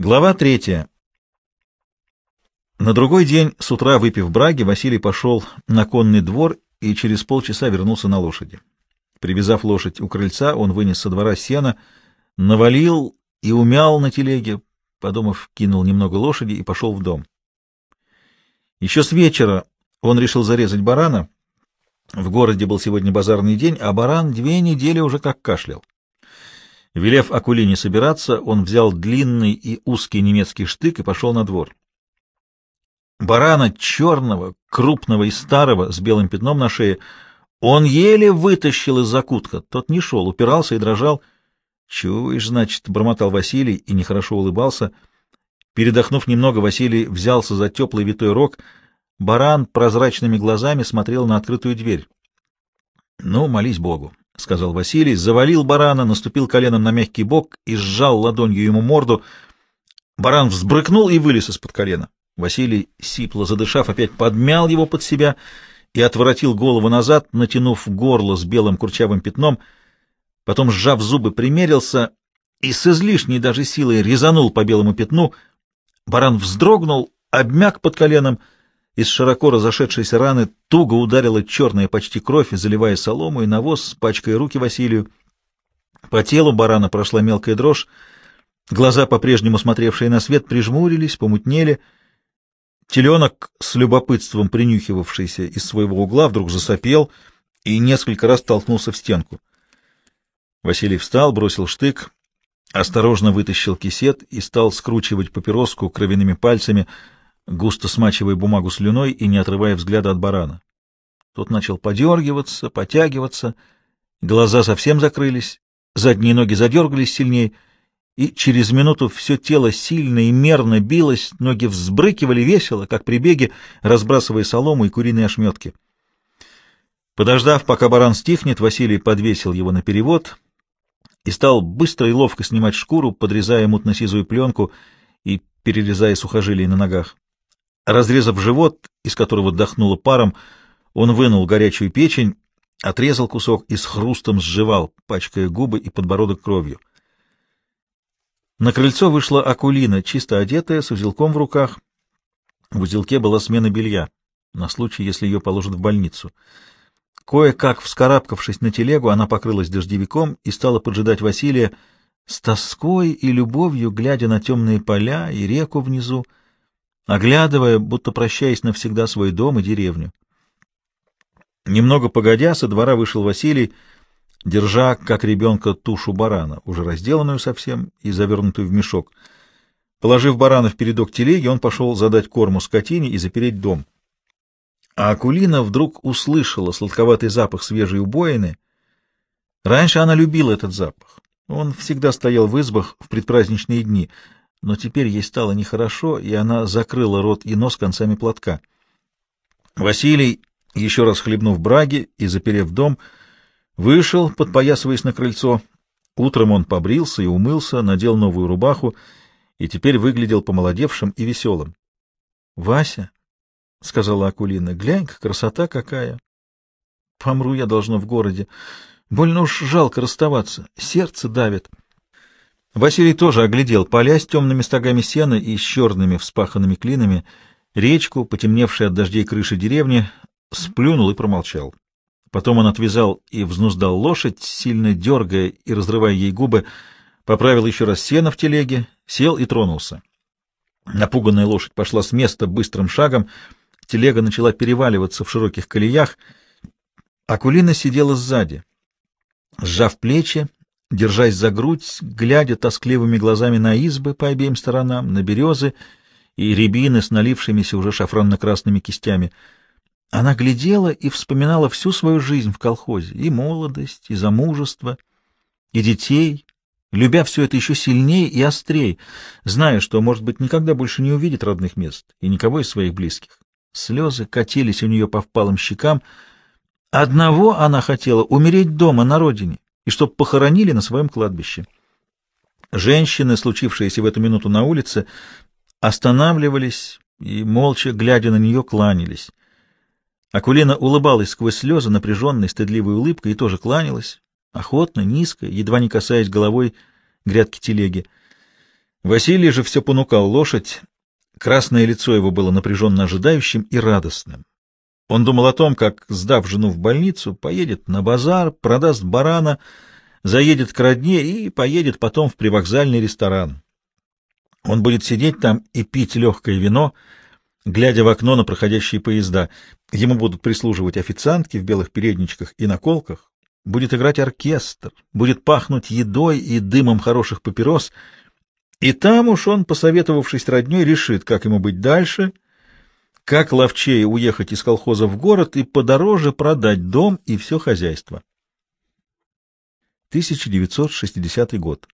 Глава третья. На другой день, с утра выпив браги, Василий пошел на конный двор и через полчаса вернулся на лошади. Привязав лошадь у крыльца, он вынес со двора сена, навалил и умял на телеге, подумав, кинул немного лошади и пошел в дом. Еще с вечера он решил зарезать барана. В городе был сегодня базарный день, а баран две недели уже как кашлял. Велев Акулине собираться, он взял длинный и узкий немецкий штык и пошел на двор. Барана черного, крупного и старого, с белым пятном на шее, он еле вытащил из закутка. Тот не шел, упирался и дрожал. «Чуешь, значит», — бормотал Василий и нехорошо улыбался. Передохнув немного, Василий взялся за теплый витой рог. Баран прозрачными глазами смотрел на открытую дверь. «Ну, молись Богу», — сказал Василий, завалил барана, наступил коленом на мягкий бок и сжал ладонью ему морду. Баран взбрыкнул и вылез из-под колена. Василий, сипло задышав, опять подмял его под себя и отворотил голову назад, натянув горло с белым курчавым пятном. Потом, сжав зубы, примерился и с излишней даже силой резанул по белому пятну. Баран вздрогнул, обмяк под коленом — из широко разошедшейся раны туго ударила черная почти кровь, заливая солому и навоз, пачкая руки Василию. По телу барана прошла мелкая дрожь, глаза, по-прежнему смотревшие на свет, прижмурились, помутнели. Теленок, с любопытством принюхивавшийся из своего угла, вдруг засопел и несколько раз толкнулся в стенку. Василий встал, бросил штык, осторожно вытащил кисет и стал скручивать папироску кровяными пальцами — густо смачивая бумагу слюной и не отрывая взгляда от барана. Тот начал подергиваться, потягиваться, глаза совсем закрылись, задние ноги задергались сильнее, и через минуту все тело сильно и мерно билось, ноги взбрыкивали весело, как при беге, разбрасывая солому и куриные ошметки. Подождав, пока баран стихнет, Василий подвесил его на перевод и стал быстро и ловко снимать шкуру, подрезая мутно-сизую пленку и перерезая сухожилия на ногах. Разрезав живот, из которого дохнуло паром, он вынул горячую печень, отрезал кусок и с хрустом сживал, пачкая губы и подбородок кровью. На крыльцо вышла Акулина, чисто одетая, с узелком в руках. В узелке была смена белья, на случай, если ее положат в больницу. Кое-как, вскарабкавшись на телегу, она покрылась дождевиком и стала поджидать Василия с тоской и любовью, глядя на темные поля и реку внизу, оглядывая, будто прощаясь навсегда свой дом и деревню. Немного погодя, со двора вышел Василий, держа, как ребенка, тушу барана, уже разделанную совсем и завернутую в мешок. Положив барана в передок телеги, он пошел задать корму скотине и запереть дом. А Акулина вдруг услышала сладковатый запах свежей убоины. Раньше она любила этот запах. Он всегда стоял в избах в предпраздничные дни — но теперь ей стало нехорошо, и она закрыла рот и нос концами платка. Василий, еще раз хлебнув браги и заперев дом, вышел, подпоясываясь на крыльцо. Утром он побрился и умылся, надел новую рубаху и теперь выглядел помолодевшим и веселым. — Вася, — сказала Акулина, — глянь-ка, красота какая! Помру я должно в городе. Больно уж жалко расставаться, сердце давит. — Василий тоже оглядел поля с темными стогами сена и с черными вспаханными клинами, речку, потемневшую от дождей крыши деревни, сплюнул и промолчал. Потом он отвязал и взнуздал лошадь, сильно дергая и разрывая ей губы, поправил еще раз сено в телеге, сел и тронулся. Напуганная лошадь пошла с места быстрым шагом, телега начала переваливаться в широких колеях, Акулина сидела сзади. Сжав плечи, держась за грудь, глядя тоскливыми глазами на избы по обеим сторонам, на березы и рябины с налившимися уже шафранно-красными кистями. Она глядела и вспоминала всю свою жизнь в колхозе, и молодость, и замужество, и детей, любя все это еще сильнее и острее, зная, что, может быть, никогда больше не увидит родных мест и никого из своих близких. Слезы катились у нее по впалым щекам. Одного она хотела — умереть дома, на родине, и чтоб похоронили на своем кладбище. Женщины, случившиеся в эту минуту на улице, останавливались и, молча, глядя на нее, кланялись. Акулина улыбалась сквозь слезы напряженной, стыдливой улыбкой и тоже кланялась, охотно, низко, едва не касаясь головой грядки телеги. Василий же все понукал лошадь. Красное лицо его было напряженно ожидающим и радостным. Он думал о том, как, сдав жену в больницу, поедет на базар, продаст барана, заедет к родне и поедет потом в привокзальный ресторан. Он будет сидеть там и пить легкое вино, глядя в окно на проходящие поезда. Ему будут прислуживать официантки в белых передничках и наколках. Будет играть оркестр, будет пахнуть едой и дымом хороших папирос — и там уж он, посоветовавшись родней, решит, как ему быть дальше, как ловчее уехать из колхоза в город и подороже продать дом и все хозяйство. 1960 год.